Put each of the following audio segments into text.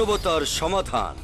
মানবতার সমাধান।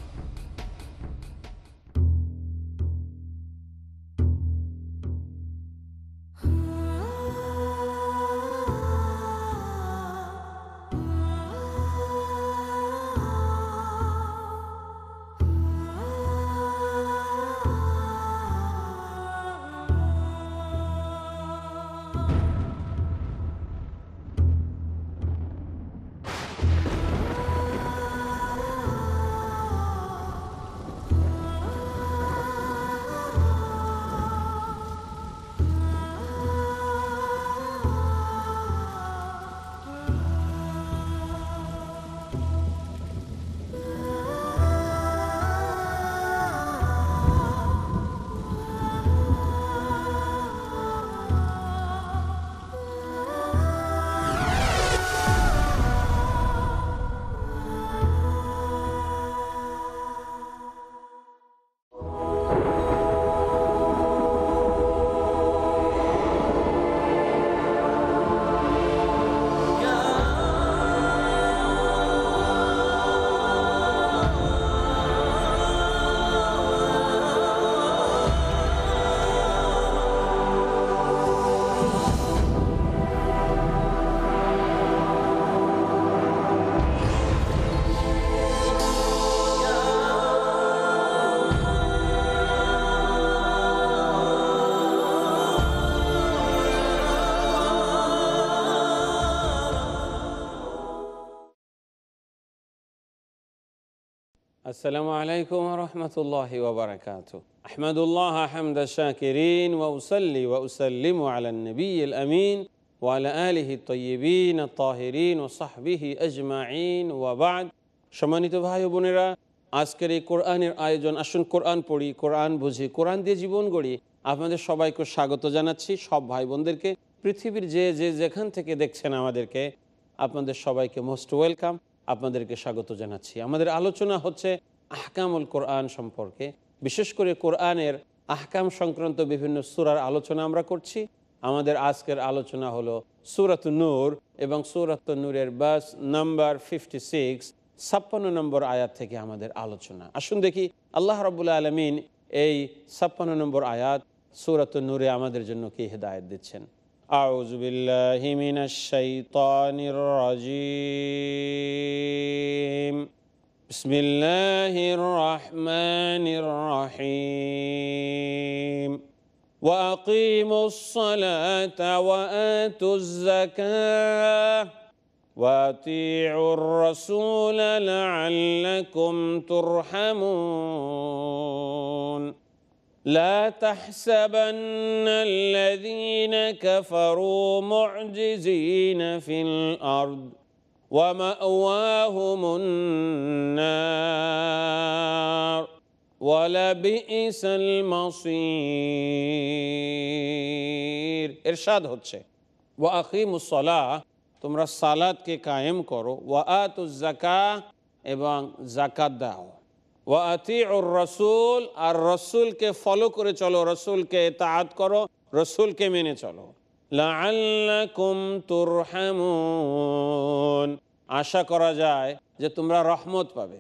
সম্মানিত ভাই বোনেরা, আজকের এই কোরআনের আয়োজন, আসুন কোরআন পড়ি, কোরআন বুঝি, কোরআন দিয়ে জীবন গড়ি। আপনাদের সবাইকে স্বাগত জানাচ্ছি, সব ভাই বোনদেরকে পৃথিবীর যে যে যেখান থেকে দেখছেন আমাদেরকে, আপনাদের সবাইকে মোস্ট ওয়েলকাম আপনাদেরকে স্বাগত জানাচ্ছি। আমাদের আলোচনা হচ্ছে আহকামুল কোরআন সম্পর্কে। বিশেষ করে কোরআনের আহকাম সংক্রান্ত বিভিন্ন সুরার আলোচনা আমরা করছি। আমাদের আজকের আলোচনা হলো সুরাত নূর এবং সুরাত নূরের বাস নাম্বার ফিফটি সিক্স ছাপ্পান্ন নম্বর আয়াত থেকে আমাদের আলোচনা। আসুন দেখি আল্লাহ রবুল্লা আলমিন এই ছাপ্পান্ন নম্বর আয়াত সুরাত নূরে আমাদের জন্য কি হেদায়ত দিচ্ছেন। أعوذ بالله من الشيطان الرجيم. بسم الله الرحمن الرحيم. وأقيموا الصلاة وآتوا الزكاة وأطيعوا الرسول لعلكم ترحمون. لا تحسبن الذين كفروا معجزين في الأرض ومأواهم النار ولبئس المصير إرشاد হচ্ছে وأقيموا الصلاة তোমরা সালাদকে কায়েম করো ওয়াত জাকা এবং জাকাত দাও ওয়াতি রসুল আর রসুলকে ফলো করে চলো রসুলকে তাঁত করো রসুলকে মেনে চলো লাআল্লাকুম তুরহামুন আশা করা যায় যে তোমরা রহমত পাবে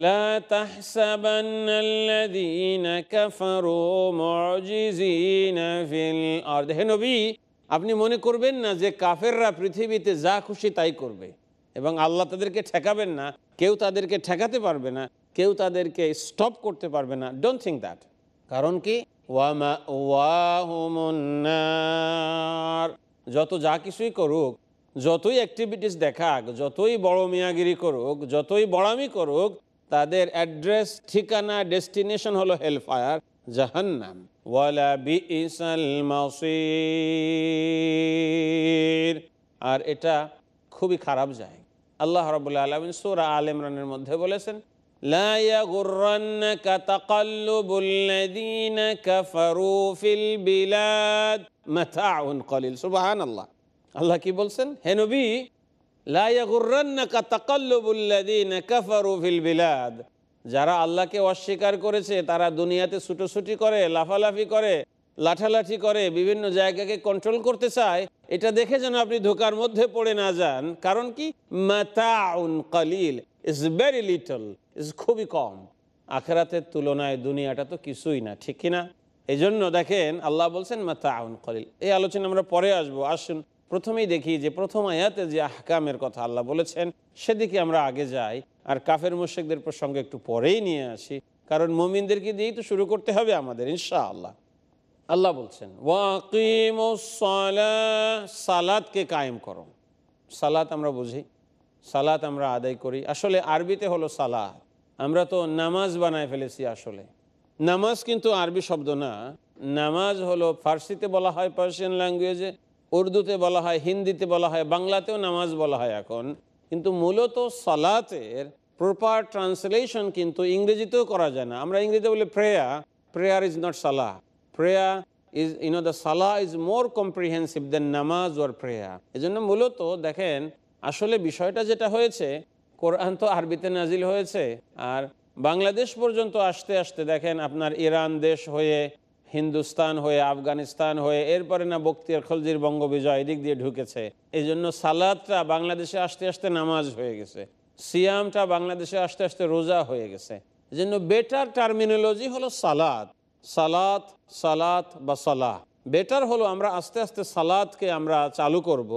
لا تحسبن الذين كفروا معجزين في الأرض হে নবী আপনি মনে করবেন না যে কাফেররা পৃথিবীতে যা খুশি তাই করবে এবং আল্লাহ তাদেরকে ঠেকাবেন না কেউ তাদেরকে ঠেকাতে পারবে না কেউ তাদেরকে স্টপ করতে পারবে না। ডোন্ট থিঙ্ক দ্যাট কারণ কি? যত যা কিছুই করুক, যতই অ্যাক্টিভিটিস দেখাক, যতই বড় মিয়াগিরি করুক, যতই বড়ামি করুক, তাদের অ্যাড্রেস ঠিকানা ডেস্টিনেশন হলো হেলফায়ার জাহান্নাম। ওয়ালা মাসির। আর এটা খুবই খারাপ যায়। আল্লাহ রাবুল্লাহ আলমিন সুরা আল ইমরানের মধ্যে বলেছেন لا يغرنك تقلب الذين كفروا في البلاد متاع قليل سبحان الله আল্লাহ কি বলছেন হে নবী লা ইয়াগুররান্নাকা তাকাল্লুবুল লাযীনা কাফারু ফিল বিলাদ যারা আল্লাহকে অস্বীকার করেছে তারা দুনিয়াতে ছুটোছুটি করে লাফালাফি করে লাঠালাঠি করে বিভিন্ন জায়গাকে কন্ট্রোল করতে চায় এটা দেখে যেন আপনি ধোকার মধ্যে পড়ে না যান কারণ কি মাতাউন কালিল ইটস ভেরি লিটল ইটস খুবই কম। আখেরাতের তুলনায় দুনিয়াটা তো কিছুই না, ঠিক কিনা? এই জন্য দেখেন, আল্লাহ বলছেন মাতা আউন কলিল। এই আলোচনা আমরা পরে আসব। আসুন, প্রথমেই দেখি যে প্রথম আয়াতে যে আহকামের কথা আল্লাহ বলেছেন, সেদিকে আমরা আগে যাই। আর কাফের মুশেকদের প্রসঙ্গে একটু পরেই নিয়ে আসি। কারণ মমিনদেরকে দিয়েই তো শুরু করতে হবে আমাদের ইনশা আল্লাহ আল্লাহ বলছেন সালাদকে কায়েম করো। সালাত আমরা বুঝি। সালাত আমরা আদায় করি। আসলে আরবিতে হলো সালাত। আমরা তো নামাজ বানায় ফেলেছি আসলে। নামাজ কিন্তু আরবি শব্দ না। নামাজ হলো ফার্সিতে বলা হয়, পার্সিয়ান ল্যাঙ্গুয়েজে উর্দুতে বলা হয়, হিন্দিতে বলা হয়, বাংলাতেও নামাজ বলা হয় এখন। কিন্তু মূলত সালাতের প্রপার ট্রান্সলেশন কিন্তু ইংরেজিতেও করা যায় না। আমরা ইংরেজিতে বলি prayer prayer is not Salah prayer is you know the Salah is more comprehensive than নামাজ ওর প্রেয়া এজন্য মূলত দেখেন, আসলে বিষয়টা যেটা হয়েছে কোরআন তো আরবিতে নাজিল হয়েছে। আর বাংলাদেশ পর্যন্ত আসতে আসতে দেখেন আপনার ইরান দেশ হয়ে, হিন্দুস্তান হয়ে, আফগানিস্তান হয়ে, এরপরে না বক্তিয়ার খলজির বঙ্গবিজয় এদিক দিয়ে ঢুকেছে। এই জন্য সালাদটা বাংলাদেশে আসতে আসতে নামাজ হয়ে গেছে। সিয়ামটা বাংলাদেশে আসতে আসতে রোজা হয়ে গেছে। এই জন্য বেটার টার্মিনোলজি হলো সালাদ। সালাত সালাত বা সালাহ। বেটার হলো আমরা আস্তে আস্তে সালাদকে আমরা চালু করব।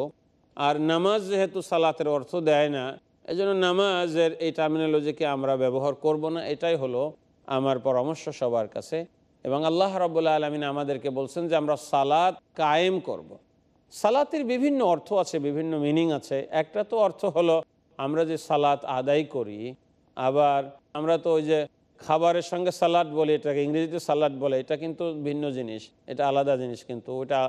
আর নামাজ যেহেতু সালাতের অর্থ দেয় না এই জন্য নামাজের এই টার্মিনোলজিকে আমরা ব্যবহার করব না। এটাই হলো আমার পরামর্শ সবার কাছে। এবং আল্লাহ রবুল্লা আলমিন আমাদেরকে বলছেন যে আমরা সালাদ কায়েম করব। সালাতের বিভিন্ন অর্থ আছে, বিভিন্ন মিনিং আছে। একটা তো অর্থ হলো আমরা যে সালাত আদায় করি, আবার আমরা তো ওই যে খাবারের সঙ্গে সালাদ বলি, এটাকে ইংরেজিতে সালাদ বলে, এটা কিন্তু ভিন্ন জিনিস, এটা আলাদা জিনিস কিন্তু। ওটা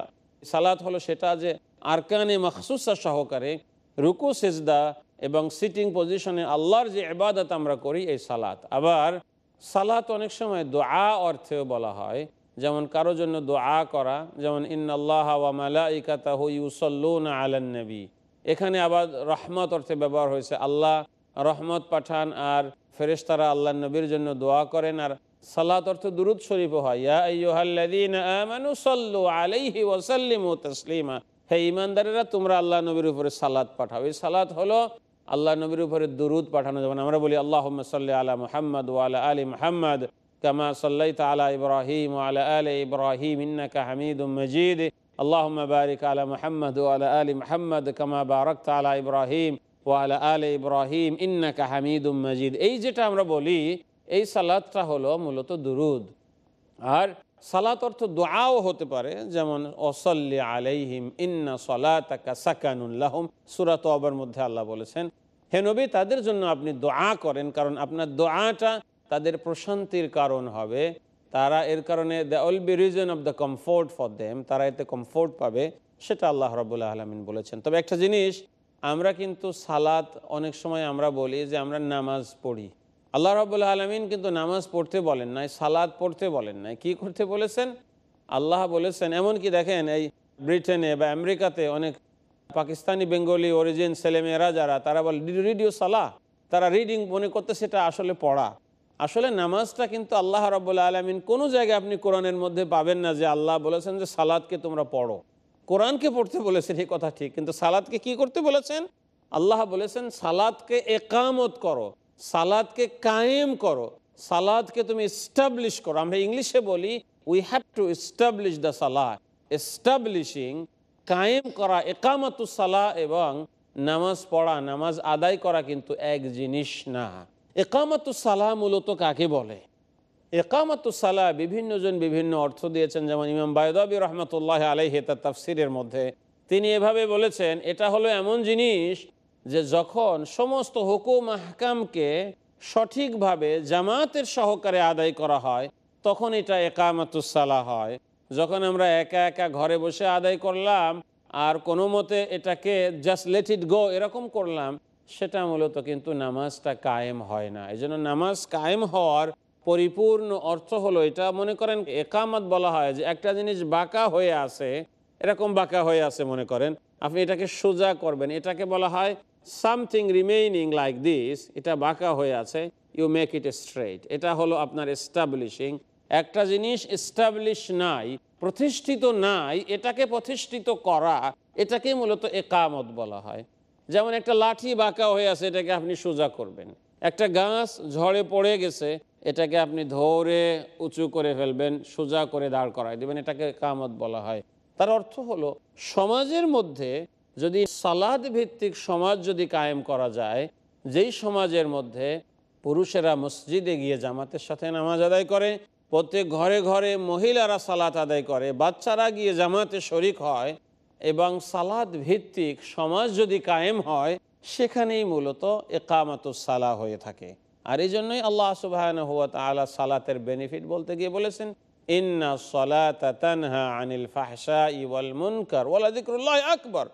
সালাদ হলো সেটা যে আরকানে মখসুসা সহকারে রুকু, সেজদা এবং সিটিং পজিশনে আল্লাহর যে এবাদত আমরা করি, এই সালাত। আবার সালাত অনেক সময় দোয়া অর্থেও বলা হয়। যেমন কারও জন্য দোয়া করা, যেমন ইন্নআল্লাহ ওয়ামালাইকাতাহু ইউসল্লুন এখানে আবার রহমত অর্থে ব্যবহার হয়েছে। আল্লাহ রহমত পাঠান আর ফেরেশতারা আল্লাহ নবীর জন্য দোয়া করেন আর সালাত অর্থ দুরুদ শরীফ হয়। হে ইমানদারেরা তোমরা আল্লাহ নবীর উপরে সালাত পাঠাও। এই সালাত হলো আল্লাহ নবীর উপরে দুরুদ পাঠানো যেমন আমরা বলি আল্লাহ সাল্লাহ আলা মোহাম্মদ ও আলা আলী মোহাম্মদ কামা সাল্লাই তালা ইব্রাহিম আলা আল ইব্রাহিম ইন্নাকা হামিদ মজিদ। আল্লাহ বারিক আলা মোহাম্মদ ও আলা আলী মোহাম্মদ কামা বারক তালা ইব্রাহিম ও আলা আল ইব্রাহিম ইন্নাকা হামিদ মজিদ। এই যেটা আমরা বলি, এই সালাদটা হলো মূলত দুরুদ। আর সালাত অর্থ দোয়াও হতে পারে, যেমন ওসল্লি আলাইহিম ইন্না সলাতাকা সাকানুল্লাহম সুরাত আবার মধ্যে আল্লাহ বলেছেন, হে নবী, তাদের জন্য আপনি দোয়া করেন, কারণ আপনার দোয়াটা তাদের প্রশান্তির কারণ হবে। তারা এর কারণে the will be reason of the comfort for them তারা এতে কমফোর্ট পাবে, সেটা আল্লাহ রবুল্লাহ আলমিন বলেছেন। তবে একটা জিনিস, আমরা কিন্তু সালাত অনেক সময় আমরা বলি যে আমরা নামাজ পড়ি। আল্লাহ রবুল্লাহ আলমিন কিন্তু নামাজ পড়তে বলেন নাই সালাদ পড়তে বলেন নাই। কি করতে বলেছেন? আল্লাহ বলেছেন এমন কি দেখেন এই ব্রিটেনে বা আমেরিকাতে অনেক পাকিস্তানি, বেঙ্গলি অরিজিন ছেলেমেয়েরা যারা, তারা বলে রিডিও সালাহ তারা রিডিং মনে করতে সেটা আসলে পড়া। আসলে নামাজটা কিন্তু আল্লাহ রবুল্লা আলমিন কোনো জায়গায় আপনি কোরআনের মধ্যে পাবেন না যে আল্লাহ বলেছেন যে সালাদকে তোমরা পড়ো। কোরআনকে পড়তে বলেছেন, এই কথা ঠিক, কিন্তু সালাদকে কি করতে বলেছেন? আল্লাহ বলেছেন সালাদকে একামত করো। সালাদকে কায়েম করো। সালাদকে তুমি এস্টাবলিশ করো। আমরা ইংলিশে বলি we have to establish the salad establishing কায়েম করা, একামতু সালা এবং নামাজ পড়া, নামাজ আদায় করা কিন্তু এক জিনিস না। একামতু সালাহ মূলত কাকে বলে? একামতু সালাহ বিভিন্নজন বিভিন্ন অর্থ দিয়েছেন, যেমন ইমাম বায়দাবি রহমতুল্লাহ আলাইহে তার তাফসিরের মধ্যে। তিনি এভাবে বলেছেন, এটা হলো এমন জিনিস যে যখন সমস্ত হুকুম আহকামকে সঠিকভাবে জামাতের সহকারে আদায় করা হয়, তখন এটা একামাতুসালা হয়। যখন আমরা একা একা ঘরে বসে আদায় করলাম, আর কোনো মতে এটাকে জাস্ট লেট ইট গো এরকম করলাম, সেটা মূলত কিন্তু নামাজটা কায়েম হয় না। এই নামাজ কায়েম হওয়ার পরিপূর্ণ অর্থ হলো এটা। মনে করেন একামত বলা হয় যে একটা জিনিস বাঁকা হয়ে আছে, এরকম বাঁকা হয়ে আছে মনে করেন। আপনি এটাকে সোজা করবেন। এটাকে বলা হয় সামথিং রিমেইনিং লাইক দিস এটা বাঁকা হয়ে আছে ইউ মেক ইট স্ট্রেট এটা হলো আপনার এস্টাবলিশিং একটা জিনিস এস্টাবলিশ নাই, প্রতিষ্ঠিত নাই, এটাকে প্রতিষ্ঠিত করা, এটাকে মূলত একামত বলা হয়। যেমন একটা লাঠি বাঁকা হয়ে আছে, এটাকে আপনি সোজা করবেন। একটা গাছ ঝড়ে পড়ে গেছে, এটাকে আপনি ধরে উঁচু করে ফেলবেন, সোজা করে দাঁড় করায় দেবেন, এটাকে কামত বলা হয়। তার অর্থ হলো, সমাজের মধ্যে যদি সালাদ ভিত্তিক সমাজ যদি কায়েম করা যায়, যেই সমাজের মধ্যে পুরুষেরা মসজিদে গিয়ে জামাতের সাথে নামাজ আদায় করে, প্রত্যেক ঘরে ঘরে মহিলারা সালাত আদায় করে, বাচ্চারা গিয়ে জামাতে শরিক হয় এবং সালাদ ভিত্তিক সমাজ যদি কায়েম হয়, সেখানেই মূলত একামাত সালা হয়ে থাকে। আর এই জন্যই আল্লাহ সুবাহ আলা সালাতের বেনিফিট বলতে গিয়ে বলেছেন, ইন্না সলাতা আনিল ফাহসা ইওয়াল মুনকার ওয়ালা যিকরুল্লাহ আকবার।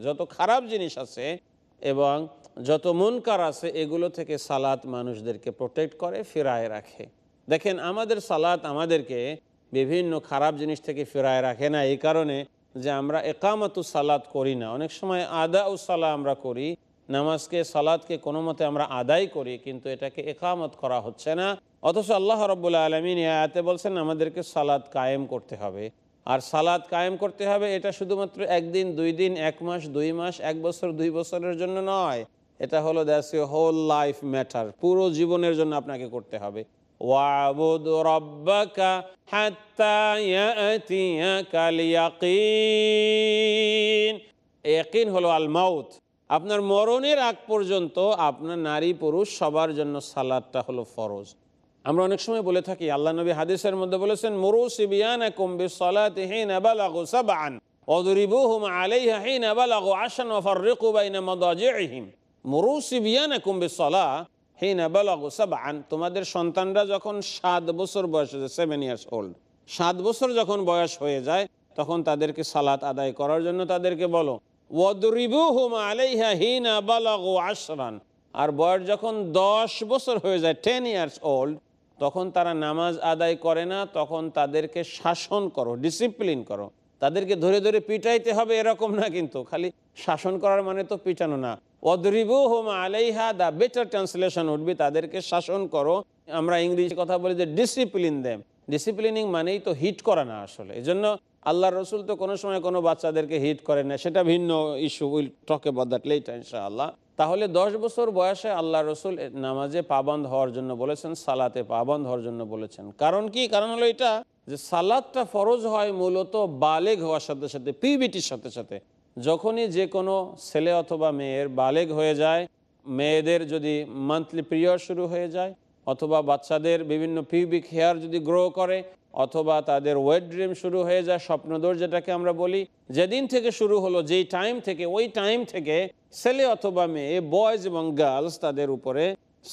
যত খারাপ জিনিস আছে এবং যত মুনকার আছে এগুলো থেকে সালাত মানুষদেরকে প্রোটেক্ট করে ফেরায় রাখে দেখেন আমাদের সালাত আমাদেরকে বিভিন্ন খারাপ জিনিস থেকে ফেরায় রাখে না এই কারণে যে আমরা একামতু সালাত করি না অনেক সময় আদা ও সালা আমরা করি নামাজকে সালাদকে কোনো মতে আমরা আদায় করি, কিন্তু এটাকে একামত করা হচ্ছে না। অথচ আল্লাহ রব্বুল্লা আলমিন আয়াতে বলছেন, আমাদেরকে সালাদ কায়েম করতে হবে। আর সালাদ কায়েম করতে হবে, এটা শুধুমাত্র একদিন, দুই দিন, এক মাস, দুই মাস, এক বছর, দুই বছরের জন্য নয়। এটা হলো that's you whole life matter পুরো জীবনের জন্য আপনাকে করতে হবে। ওয়াবুদ রব্বাকা হলো আল মাউত আপনার মরণের আগ পর্যন্ত আপনার নারী পুরুষ সবার জন্য সালাদটা হলো ফরজ। আমরা অনেক সময় বলে থাকি, আল্লাহ নবী হাদিসের মধ্যে বলেছেন মুরু সিবিয়ান কুম্বি সালা তোমাদের সন্তানরা যখন সাত বছর বয়স হয়েছে সেভেন ইয়ার্স ওল্ড সাত বছর যখন বয়স হয়ে যায়, তখন তাদেরকে সালাত আদায় করার জন্য তাদেরকে বলো আলাইহা আর বয়স যখন দশ বছর হয়ে যায় টেন ইয়ার্স ওল্ড তখন তারা নামাজ আদায় করে না, তখন তাদেরকে শাসন করো ডিসিপ্লিন করো। তাদেরকে ধরে ধরে পিটাইতে হবে এরকম না কিন্তু, খালি শাসন করার মানে তো পিটানো না। অদরিবু হোম আলাইহা দ্য বেটার ট্রান্সলেশন উঠবি তাদেরকে শাসন করো। আমরা ইংরেজি কথা বলি যে ডিসিপ্লিন দেম ডিসিপ্লিনিং মানেই তো হিট করা না আসলে। এই জন্য আল্লাহ রসুল তো কোনো সময় কোনো বাচ্চাদেরকে হিট করে না, সেটা ভিন্ন issue will talk about that later তাহলে দশ বছর বয়সে আল্লাহ রসুল নামাজে পাবন্ধ হওয়ার জন্য বলেছেন, সালাতে পাবন্ধ হওয়ার জন্য বলেছেন। কারণ কি? কারণ হলো এটা যে সালাদটা ফরজ হয় মূলত বালেগ হওয়ার সাথে সাথে, পিবিটির সাথে সাথে। যখনই যে কোনো ছেলে অথবা মেয়ের বালেগ হয়ে যায়, মেয়েদের যদি মান্থলি পিরিয়ড শুরু হয়ে যায়, অথবা বাচ্চাদের বিভিন্ন পিউবিক হেয়ার যদি গ্রো করে অথবা তাদের ওয়েট ড্রিম শুরু হয়ে যায়, স্বপ্নদোর যেটাকে আমরা বলি। যেদিন থেকে শুরু হলো, যেই টাইম থেকে, ওই টাইম থেকে ছেলে অথবা মেয়ে বয়েজ এবং গার্লস তাদের উপরে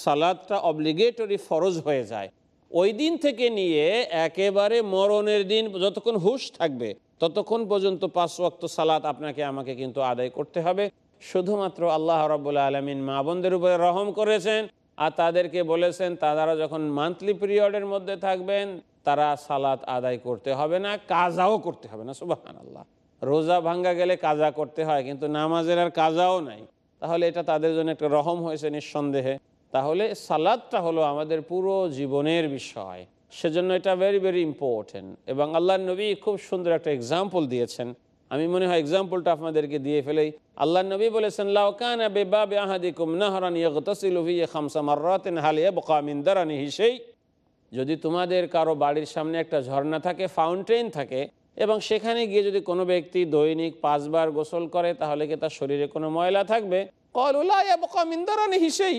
সালাদটা অব্লিগেটরি ফরজ হয়ে যায়। ওই দিন থেকে নিয়ে একেবারে মরণের দিন যতক্ষণ হুশ থাকবে, ততক্ষণ পর্যন্ত পাঁচ ওয়াক্ত সালাত আপনাকে, আমাকে কিন্তু আদায় করতে হবে। শুধুমাত্র আল্লাহ রবুল্লা আলমিন মা বোনদের উপরে রহম করেছেন আর তাদেরকে বলেছেন, তারা যখন মান্থলি পিরিয়ডের মধ্যে থাকবেন তারা সালাত আদায় করতে হবে না, কাজাও করতে হবে না সুবাহান আল্লাহ রোজা ভাঙ্গা গেলে কাজা করতে হয়, কিন্তু নামাজের আর কাজাও নাই। তাহলে এটা তাদের জন্য একটা রহম হয়েছে নিঃসন্দেহে। তাহলে সালাদটা হলো আমাদের পুরো জীবনের বিষয়। সেজন্য এটা ভেরি ভেরি ইম্পর্টেন্ট এবং আল্লাহ নবী খুব সুন্দর একটা এক্সাম্পল দিয়েছেন। আমি মনে হয় এক্সাম্পলটা আপনাদেরকে দিয়ে ফেলেই আল্লাহ নবী বলেছেন লাউকান বেবাবে আহাদিকুম নাহরান ইয়াগতাসিলু ফি খামসা মাররাতিন হাল ইয়াবকা মিন দারানিহি সেই যদি তোমাদের কারও বাড়ির সামনে একটা ঝর্ণা থাকে ফাউন্টেন থাকে, এবং সেখানে গিয়ে যদি কোনো ব্যক্তি দৈনিক পাঁচবার গোসল করে, তাহলে কি তার শরীরে কোনো ময়লা থাকবে? হিসেই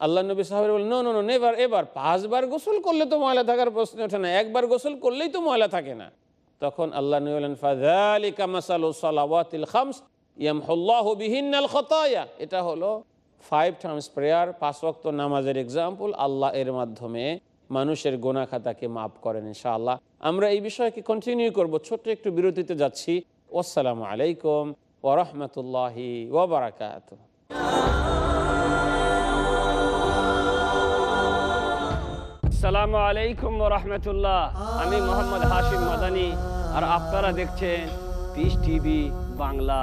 আল্লাহ নবী সাহেব বলেন নো নো নেবার এবার পাঁচবার গোসল করলে তো ময়লা থাকার প্রশ্ন ওঠে না। একবার গোসল করলেই তো ময়লা থাকে না। তখন আল্লাহ নবী খতায়া। এটা হলো ফাইভ টাইমস প্রেয়ার পাঁচ ওয়াক্ত নামাজের এক্সাম্পল আল্লাহ এর মাধ্যমে মানুষের গোনা খাতাকে মাফ করেন ইনশাআল্লাহ। আমরা এই বিষয়কে কন্টিনিউ করব, ছোট্ট একটু বিরতিতে যাচ্ছি। আসসালামু আলাইকুম ওরহমতুল্লাহি ওবরাকাত আসসালামু আলাইকুম রহমতুল্লাহ। আমি মোহাম্মদ হাশিম মাদানি, আর আপনারা দেখছেন পিস টিভি বাংলা।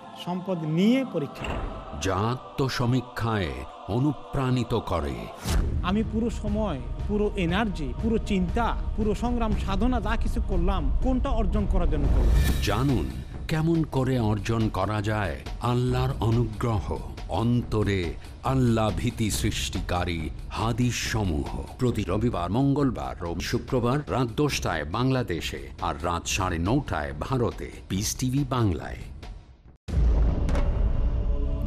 সম্পদ নিয়ে পরীক্ষা যা আত্মসমীক্ষায় অনুপ্রাণিত করে। আমি পুরো সময় পুরো এনার্জি পুরো চিন্তা পুরো সংগ্রাম সাধনা যা কিছু করলাম কোনটা অর্জন করার জন্য করলাম? জানুন কেমন করে অর্জন করা যায় আল্লাহর অনুগ্রহ। অন্তরে আল্লাহ ভীতি সৃষ্টিকারী হাদিস সমূহ প্রতি রবিবার মঙ্গলবার ও শুক্রবার রাত দশটায় বাংলাদেশে আর রাত সাড়ে নটায় ভারতে। পিস টিভি বাংলায়।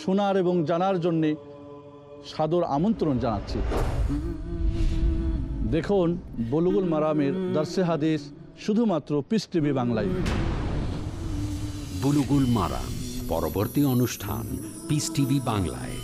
শোনার এবং জানার জন্যে সাদর আমন্ত্রণ জানাচ্ছি। দেখুন বলুগুল মারামের দার্সে হাদিস শুধুমাত্র পিস টিভি বাংলায়। বুলুগুল মারাম পরবর্তী অনুষ্ঠান পিস টিভি বাংলায়।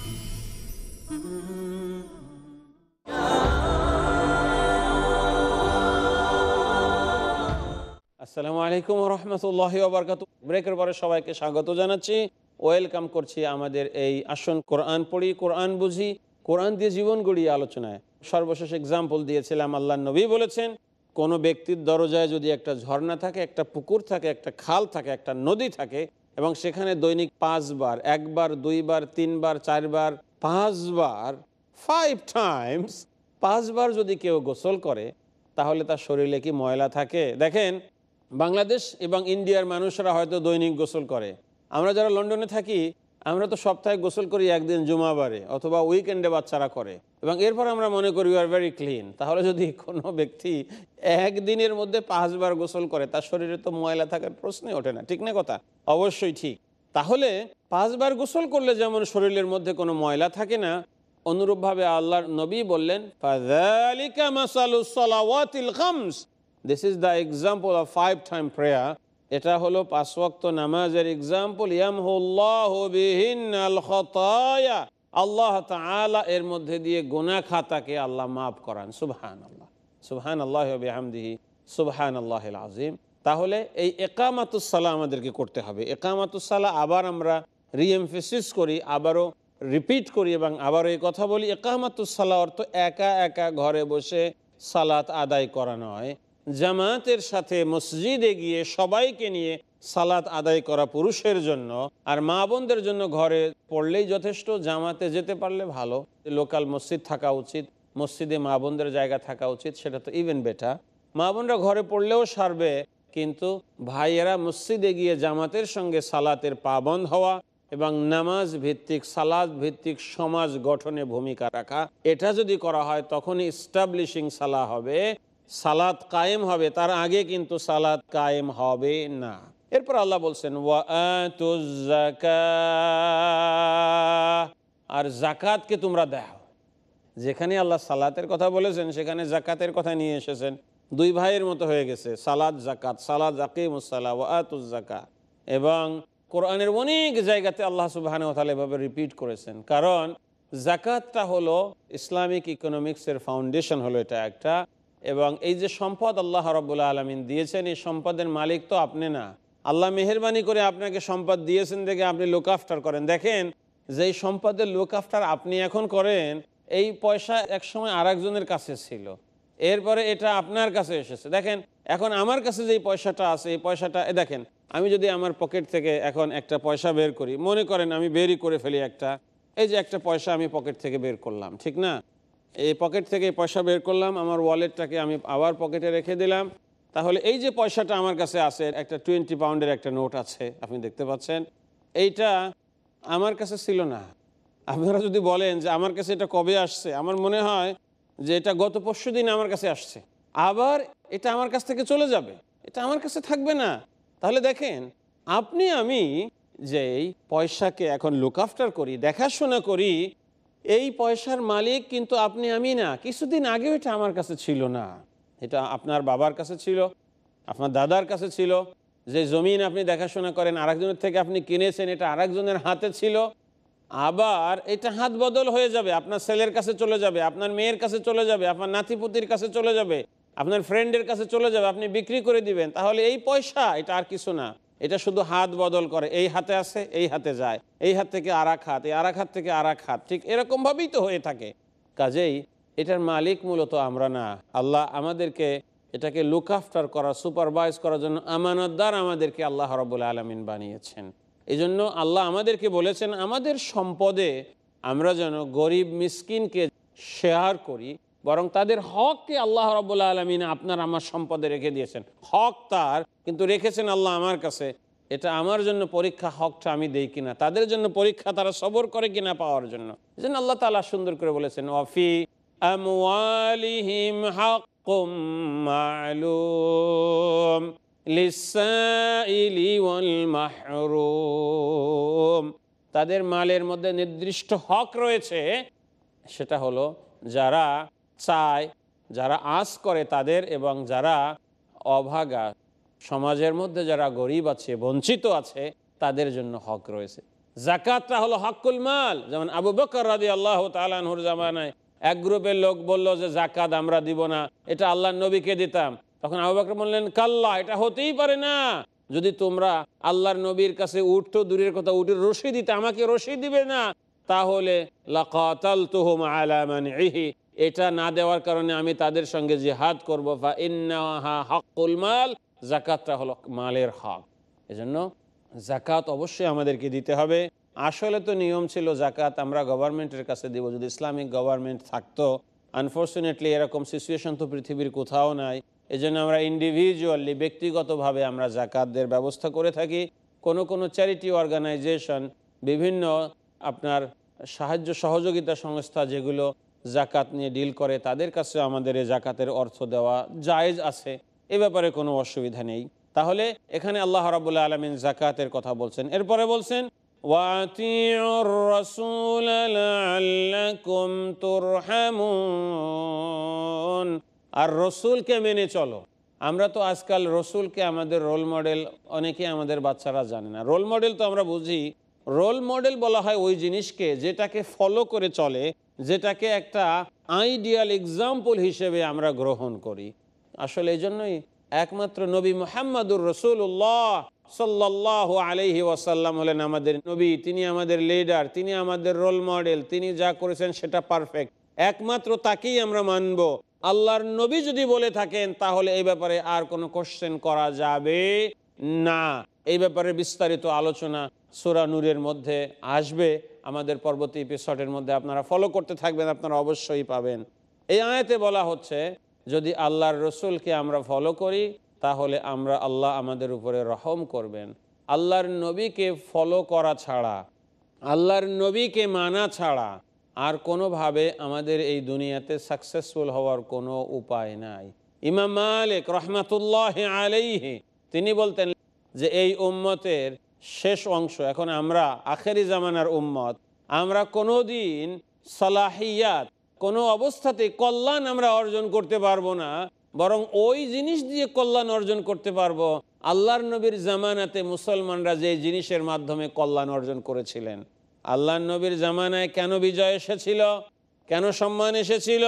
আসসালামু আলাইকুম রহমতুল্লাহ বারকাত ব্রেকের পরে সবাইকে স্বাগত জানাচ্ছি। ওয়েলকাম করছি আমাদের এই আসন কোরআন পড়ি, কোরআন বুঝি, কোরআন দিয়ে জীবন গড়িয়ে আলোচনায়। সর্বশেষ এক্সাম্পল দিয়েছিলাম আল্লাহ নবী বলেছেন, কোনো ব্যক্তির দরজায় যদি একটা ঝর্ণা থাকে, একটা পুকুর থাকে, একটা খাল থাকে, একটা নদী থাকে, এবং সেখানে দৈনিক পাঁচবার, একবার, দুইবার, তিনবার, চারবার, পাঁচবার ফাইভ টাইমস পাঁচবার যদি কেউ গোসল করে, তাহলে তার শরীরে কি ময়লা থাকে? দেখেন, বাংলাদেশ এবং ইন্ডিয়ার মানুষরা হয়তো দৈনিক গোসল করে। আমরা যারা লন্ডনে থাকি, আমরা তো সপ্তাহে গোসল করি একদিন জুমাবারে অথবা উইকেন্ডে বাচ্চারা করে। এবং এরপর আমরা মনে করি আর ভেরি ক্লিন তাহলে যদি কোনো ব্যক্তি একদিনের মধ্যে পাঁচবার গোসল করে, তার শরীরে তো ময়লা থাকার প্রশ্নই ওঠে না। ঠিক না কথা? অবশ্যই ঠিক। তাহলে পাঁচবার গোসল করলে যেমন শরীরের মধ্যে কোনো ময়লা থাকে না, অনুরূপভাবে আল্লাহর নবী বললেন, "ফাযালিকা মাসালুস সালাওয়াতিল খামস। This is the example of five time prayer এটা হলো পাঁচ ওয়াক্ত নামাজের এক্সাম্পল আল্লাহ এর মধ্যে দিয়ে গোনা খাতাকে আল্লাহ মাফ করান। সুবহানাল্লাহ। সুবহানাল্লাহি ওয়া বিহামদিহি। সুবহানাল্লাহিল আযীম। তাহলে এই একামাতুস সালাহ আমাদেরকে করতে হবে। একামাতুস সালাহ আবার আমরা রিএমফেসিস করি, আবারও রিপিট করি এবং আবারও এই কথা বলি। একামাতুস সালাহ অর্থ একা একা ঘরে বসে সালাত আদায় করা নয়। জামাতের সাথে মসজিদে গিয়ে সবাইকে নিয়ে সালাত আদায় করা পুরুষের জন্য আর মা বোনদের জন্য ঘরে পড়লেই যথেষ্ট জামাতে যেতে পারলে ভালো। লোকাল মসজিদ থাকা উচিত, মসজিদে মা বোনদের জায়গা থাকা উচিত, সেটা তো ইভেন বেটা মা বোনরা ঘরে পড়লেও সারবে, কিন্তু ভাইয়েরা মসজিদে গিয়ে জামাতের সঙ্গে সালাতের পাবন্দ হওয়া এবং নামাজ ভিত্তিক সালাদ ভিত্তিক সমাজ গঠনে ভূমিকা রাখা, এটা যদি করা হয় তখনই ইস্টাবলিশিং সালা হবে। সালাত কায়েম হবে, তার আগে কিন্তু সালাত কায়েম হবে না। এরপর আল্লাহ বলছেন। আর জাকাতকে তোমরা দাও। যেখানে আল্লাহ সালাতের কথা বলেছেন, সেখানে জাকাতের কথা নিয়ে এসেছেন। দুই ভাইয়ের মতো হয়ে গেছে সালাদ জাকাত সালাদ জাকিমুসাল্লাহ ওয়াতুজ জাকাত এবং কোরআনের অনেক জায়গাতে আল্লাহ সুবাহান এভাবে রিপিট করেছেন। কারণ জাকাতটা হলো ইসলামিক ইকোনমিক্সের ফাউন্ডেশন হলো এটা একটা এবং এই যে সম্পদ আল্লাহ রব্বুল্লা আলমিন দিয়েছেন, এই সম্পদের মালিক তো আপনি না। আল্লাহ মেহরবানি করে আপনাকে সম্পদ দিয়েছেন দেখে আপনি লোক আফটার করেন। দেখেন যে সম্পদের লোক আফটার আপনি এখন করেন, এই পয়সা একসময় আর একজনের কাছে ছিল। এরপরে এটা আপনার কাছে এসেছে। দেখেন, এখন আমার কাছে যে পয়সাটা আছে, এই পয়সাটা দেখেন, আমি যদি আমার পকেট থেকে এখন একটা পয়সা বের করি, মনে করেন আমি বেরই করে ফেলি একটা, এই যে একটা পয়সা আমি পকেট থেকে বের করলাম, ঠিক না? এই পকেট থেকে পয়সা বের করলাম, আমার ওয়ালেটটাকে আমি আবার পকেটে রেখে দিলাম। তাহলে এই যে পয়সাটা আমার কাছে আছে, একটা টোয়েন্টি পাউন্ডের একটা নোট আছে, আপনি দেখতে পাচ্ছেন। এইটা আমার কাছে ছিল না। আপনারা যদি বলেন যে আমার কাছে এটা কবে আসছে, আমার মনে হয় যে এটা গত পরশু দিন আমার কাছে আসছে। আবার এটা আমার কাছ থেকে চলে যাবে, এটা আমার কাছে থাকবে না। তাহলে দেখেন, আপনি আমি যেই পয়সাকে এখন লুক আফটার করি, দেখাশোনা করি এই পয়সার মালিক কিন্তু আপনি, আমি না। কিছুদিন আগেও এটা আমার কাছে ছিল না। এটা আপনার বাবার কাছে ছিল, আপনার দাদার কাছে ছিল। যে জমিন আপনি দেখাশোনা করেন, আরেকজনের থেকে আপনি কিনেছেন, এটা আরেকজনের হাতে ছিল। আবার এটা হাত বদল হয়ে যাবে, আপনার ছেলের কাছে চলে যাবে, আপনার মেয়ের কাছে চলে যাবে, আপনার নাতিপুতির কাছে চলে যাবে, আপনার ফ্রেন্ডের কাছে চলে যাবে, আপনি বিক্রি করে দিবেন। তাহলে এই পয়সা, এটা আর কিছু না। এটা শুধু হাত বদল করে, এই হাতে আসে এই হাতে যায়, এই হাত থেকে আর এক হাত, এই আর হাত থেকে আর এক হাত, ঠিক এরকমভাবেই তো হয়ে থাকে। কাজেই এটার মালিক মূলত আমরা না, আল্লাহ আমাদেরকে এটাকে লুক আফটার করা সুপারভাইজ করার জন্য আমানতদার আমাদেরকে আল্লাহ রবুল আলমিন বানিয়েছেন। এই জন্য আল্লাহ আমাদেরকে বলেছেন, আমাদের সম্পদে আমরা যেন গরিব, মিসকিনকে শেয়ার করি বরং তাদের হককে আল্লাহ রবুল্লা আলমিন আপনার আমার সম্পদে রেখে দিয়েছেন। হক তার, কিন্তু রেখেছেন আল্লাহ আমার কাছে। এটা আমার জন্য পরীক্ষা, হকটা আমি দেই কিনা? তাদের জন্য পরীক্ষা তারা সবর করে কিনা পাওয়ার জন্য? জন্য আল্লাহ তালা সুন্দর করে বলেছেন, ওয়াফি আমওয়ালিহিম হাক্কুম মা'লুম তাদের মালের মধ্যে নির্দিষ্ট হক রয়েছে, সেটা হলো যারা চায়, যারা আস করে তাদের এবং যারা অভাগা, সমাজের মধ্যে যারা গরিব আছে, বঞ্চিত আছে, তাদের জন্য হক রয়েছে। জাকাতটা হলো হকুল মাল। যেমন আবু বকর রাজি আল্লাহ তালানহুর জামানায় এক গ্রুপের লোক বলল যে জাকাত আমরা দিব না, এটা আল্লাহ নবীকে দিতাম। তখন আবু বকর বললেন, কাল্লা, এটা হতেই পারে না। যদি তোমরা আল্লাহর নবীর কাছে উঠতো, দূরের কথা উঠে রশি দিতে, আমাকে রশি দিবে না, তাহলে এটা না দেওয়ার কারণে আমি তাদের সঙ্গে জিহাদ করব। ফা ইন্নাহা হকুল মাল জাকাতটা হলো মালের হক। এজন্য জাকাত অবশ্যই আমাদেরকে দিতে হবে। আসলে তো নিয়ম ছিল জাকাত আমরা গভর্নমেন্টের কাছে দিব, যদি ইসলামিক গভর্নমেন্ট থাকতো। আনফর্চুনেটলি এরকম সিচুয়েশন তো পৃথিবীর কোথাও নাই। এজন্য আমরা ইন্ডিভিজুয়ালি ব্যক্তিগতভাবে আমরা জাকাতদের ব্যবস্থা করে থাকি। কোনো কোনো চ্যারিটি অর্গানাইজেশন বিভিন্ন আপনার সাহায্য সহযোগিতা সংস্থা যেগুলো জাকাত নিয়ে ডিল করে, তাদের কাছে আমাদের এই জাকাতের অর্থ দেওয়া জায়েজ আছে। এ ব্যাপারে কোনো অসুবিধা নেই। তাহলে এখানে আল্লাহ রাবুল্লাহ আলমিন জাকাতের কথা বলছেন। এরপরে বলছেন আর রসুলকে মেনে চলো। আমরা তো আজকাল রসুলকে আমাদের রোল মডেল অনেকে আমাদের বাচ্চারা জানে না। রোল মডেল তো আমরা বুঝি রোল মডেল বলা হয় ওই জিনিসকে যেটাকে ফলো করে চলে, যেটাকে একটা আইডিয়াল এক্সাম্পল হিসেবে আমরা গ্রহণ করি। আসলে এই জন্যই একমাত্র নবী মোহাম্মদুর রসুল্লাহ সাল্লাহ আলহি ওয়াসাল্লাম হলেন আমাদের নবী, তিনি আমাদের লিডার তিনি আমাদের রোল মডেল তিনি যা করেছেন সেটা পারফেক্ট একমাত্র তাকেই আমরা মানব। আল্লাহর নবী যদি বলে থাকেন, তাহলে এই ব্যাপারে আর কোনো কোশ্চেন করা যাবে না। এই ব্যাপারে বিস্তারিত আলোচনা নূরের মধ্যে আসবে। আমাদের পরবর্তী এপিসোডের মধ্যে আপনারা ফলো করতে থাকবেন, আপনারা অবশ্যই পাবেন। এই আয়াতে বলা হচ্ছে, যদি আল্লাহর রসুলকে আমরা ফলো করি, তাহলে আমরা আল্লাহ আমাদের উপরে রহম করবেন। আল্লাহর নবীকে ফলো করা ছাড়া, আল্লাহর নবীকে মানা ছাড়া আর কোনোভাবে আমাদের এই দুনিয়াতে সাকসেসফুল হওয়ার কোনো উপায় নাই। ইমাম মালিক রহমাতুল্লাহ আলাইহি, তিনি বলতেন যে, এই উম্মতের শেষ অংশ, এখন আমরা আখেরি জামানার উম্মত। আমরা কোনো দিন সালাহিয়াত, কোনো অবস্থাতে কল্যাণ আমরা অর্জন করতে পারব না, বরং ওই জিনিস দিয়ে কল্যাণ অর্জন করতে পারব। আল্লাহর নবীর জামানাতে মুসলমানরা যে জিনিসের মাধ্যমে কল্যাণ অর্জন করেছিলেন। আল্লাহর নবীর জামানায় কেন বিজয় এসেছিল? কেন সম্মান এসেছিল?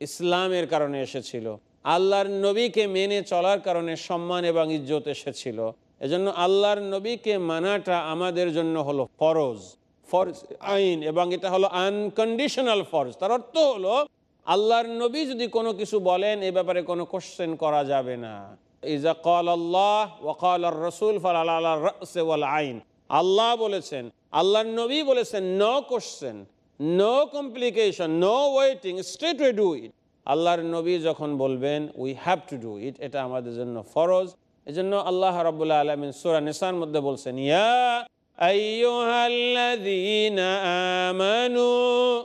ইসলামের কারণে এসেছিল। আল্লাহর নবীকে মেনে চলার কারণে সম্মান এবং ইজ্জত এসেছিল। এজন্য আল্লাহর নবীকে মানাটা আমাদের জন্য হলো ফরজ। ফরজ আইন এবং এটা হলো আনকন্ডিশনাল ফরজ। তার অর্থ হলো আল্লাহর নবী যদি কোনো কিছু বলেন, এ ব্যাপারে কোনো কোশ্চেন করা যাবে না। ইজা কল আল্লাহ ওয়াকাল রসুল ফাল আইন। আল্লাহ বলেছেন, আল্লাহর নবী বলেছেন no question no complication no waiting straight way do it আল্লাহর নবী যখন বলবেন we have to do it এটা আমাদের জন্য ফরজ। এজন্য আল্লাহ রাবুল্লাহ আলমিন সুরা নিসার মধ্যে বলছেন ইয়া أيها الذين آمنوا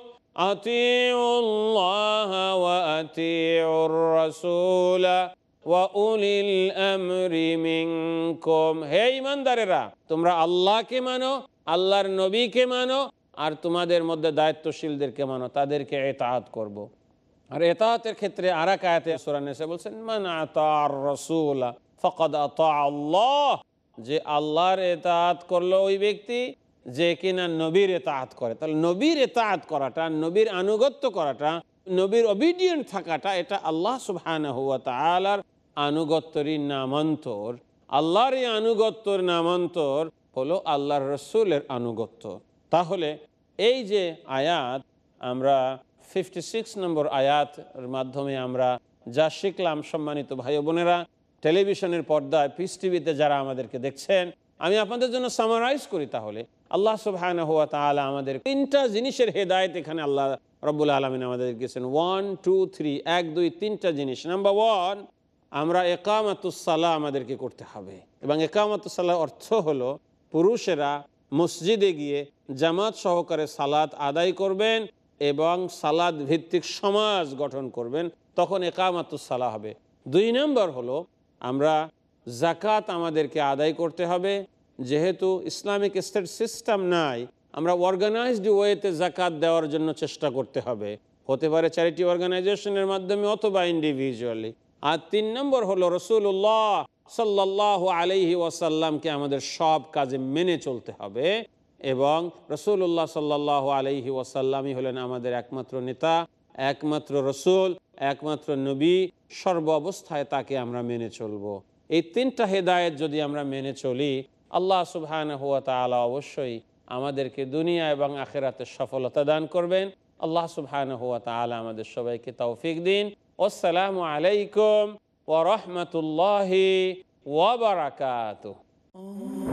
أطيعوا الله وأطيعوا الرسول وأولي الأمر منكم হে ইমানদারেরা তোমরা আল্লাহকে মানো আল্লাহর নবীকে মানো আর তোমাদের মধ্যে দায়িত্বশীলদেরকে মানো তাদেরকে এতাআত করব। আর এতাহাতের ক্ষেত্রে আর এক আয়াতে সুরান এসে বলছেন মান আতার রসুল ফকদ আল্লাহ, যে আল্লাহর এতাহাত করল ওই ব্যক্তি, যে কিনা নবীর এতাহাত করে। তাহলে নবীর এতাহাত করাটা, নবীর আনুগত্য করাটা, নবীর অবিডিয়েন্ট থাকাটা, এটা আল্লাহ তালার আনুগত্যরই নামান্তর। আল্লাহর এই আনুগত্যর নামান্তর হলো আল্লাহর রসুলের আনুগত্য। তাহলে এই যে আয়াত, আমরা ফিফটি সিক্স নম্বর আয়াতের মাধ্যমে আমরা যা শিখলাম সম্মানিত ভাই বোনেরা টেলিভিশনের পর্দায় পিস টিভিতে যারা আমাদেরকে দেখছেন, আমি আপনাদের জন্য সামারাইজ করি তাহলে। আল্লাহ সুবহান হুয়া তাআলা আমাদের তিনটা জিনিসের হেদায়েত এখানে আল্লাহ রব্বুল আলমিন আমাদের গেছেন ওয়ান টু থ্রি এক, দুই, তিনটা জিনিস। নাম্বার ওয়ান আমরা একামাতুসাল্লাহ আমাদেরকে করতে হবে। এবং একামাতুসাল্লাহ অর্থ হলো, পুরুষেরা মসজিদে গিয়ে জামাত সহকারে সালাত আদায় করবেন এবং সালাদ ভিত্তিক সমাজ গঠন করবেন, তখন একামাতুসাল্লাহ হবে। দুই নম্বর হলো আমরা জাকাত আমাদেরকে আদায় করতে হবে। যেহেতু ইসলামিক স্টেট সিস্টেম নাই, আমরা অর্গানাইজড ওয়েতে জাকাত দেওয়ার জন্য চেষ্টা করতে হবে। হতে পারে চ্যারিটি অর্গানাইজেশনের মাধ্যমে অথবা ইন্ডিভিজুয়ালি আর তিন নম্বর হলো রসুল্লাহ সাল্লাহ আলাইহি ওয়াসাল্লামকে আমাদের সব কাজে মেনে চলতে হবে এবং রসুল্লাহ সাল্লাহ আলাইহি ওয়াসাল্লামই হলেন আমাদের একমাত্র নেতা, একমাত্র রসুল একমাত্র নবী সর্ব অবস্থায় তাকে আমরা মেনে চলব। এই তিনটা হেদায়ত যদি আমরা মেনে চলি, আল্লাহ সুবহান হুয়া তালা অবশ্যই আমাদেরকে দুনিয়া এবং আখেরাতে সফলতা দান করবেন। আল্লাহ সুবহান হুয়া তালা আমাদের সবাইকে তৌফিক দিন। আসসালামু আলাইকুম ওরহমতুল্লাহি ওবরাকাত Oh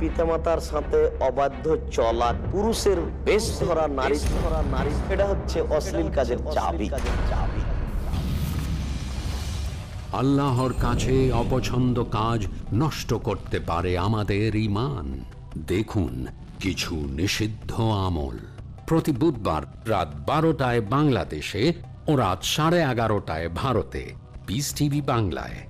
পিতামাতার সাথে অবাধ্য চলা পুরুষের বেশ ধরা নারী ধরা নারী। এটা হচ্ছে অশ্লীল কাজের চাবি। চাবি। আল্লাহর কাছে অপছন্দ কাজ নষ্ট করতে পারে আমাদের ইমান দেখুন কিছু নিষিদ্ধ আমল। প্রতি বুধবার রাত বারোটায় বাংলাদেশে ও রাত সাড়ে এগারোটায় ভারতে। পিস টিভি বাংলায়।